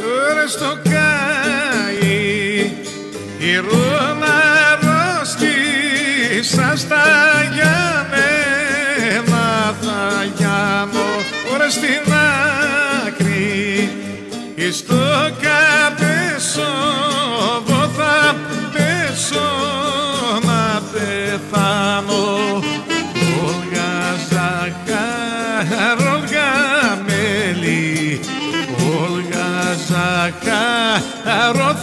Τώρα στο Κάι η ρούνα ροσκίσα στα Γιάννενα γιάνω ώρα στην άκρη εις το καπέσο θα πέσω να πεθάνω. Όλγα Ζαχάρ, Όλγα μέλι Όλγα Ζαχάρο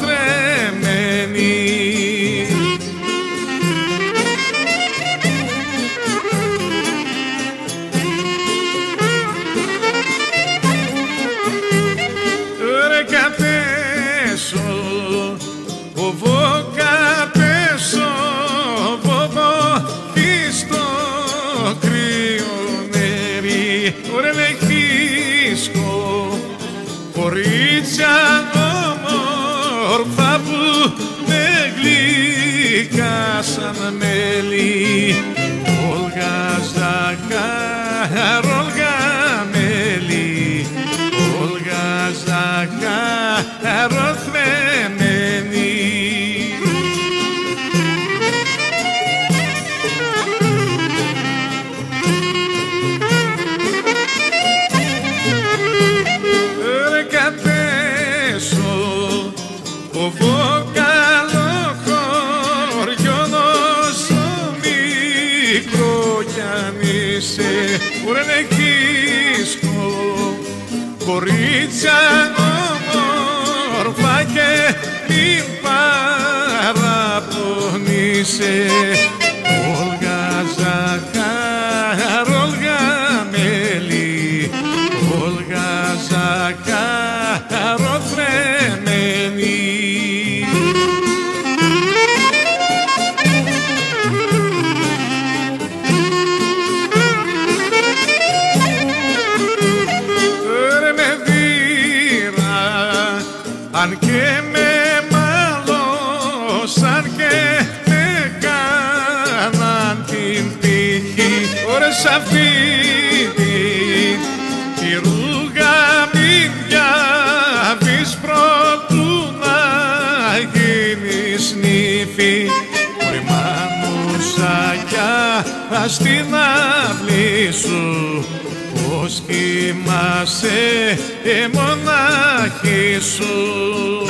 λεχίσκο, κορίτσια όμορφα που με γλυκά σαν μέλι, Όλγα Ζαχάρ, φοβό καλό χωριό νόσο μικρό κι αν είσαι, ρε νεκίσκο, κορίτσια όμορφα και μην παραπονείσαι. Όλγα Ζαχάρ, Όλγα μέλι, Όλγα Ζαχάρο αν και με μάλωσαν και με κάναν την τύχη Ωρε σ' αυτή τη ρούγα μην διαβείς πρώτου να γίνεις νύφη. Ωρε μανουσάκια στην αυλή σου πως κοιμάσαι ε, μονάχη σου